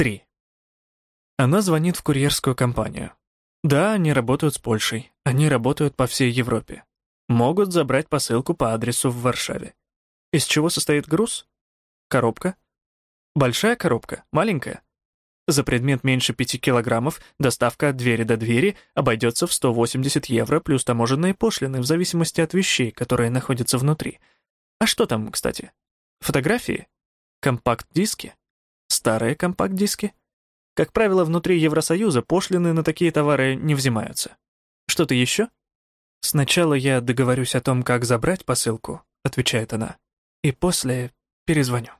3. Она звонит в курьерскую компанию. Да, они работают с Польшей. Они работают по всей Европе. Могут забрать посылку по адресу в Варшаве. Из чего состоит груз? Коробка? Большая коробка? Маленькая? За предмет меньше 5 килограммов доставка от двери до двери обойдется в 180 евро плюс таможенные пошлины в зависимости от вещей, которые находятся внутри. А что там, кстати? Фотографии? Компакт-диски? Старые компакт-диски? Как правило, внутри Евросоюза пошлины на такие товары не взимаются. Что-то еще? «Сначала я договорюсь о том, как забрать посылку», — отвечает она, — «и после перезвоню».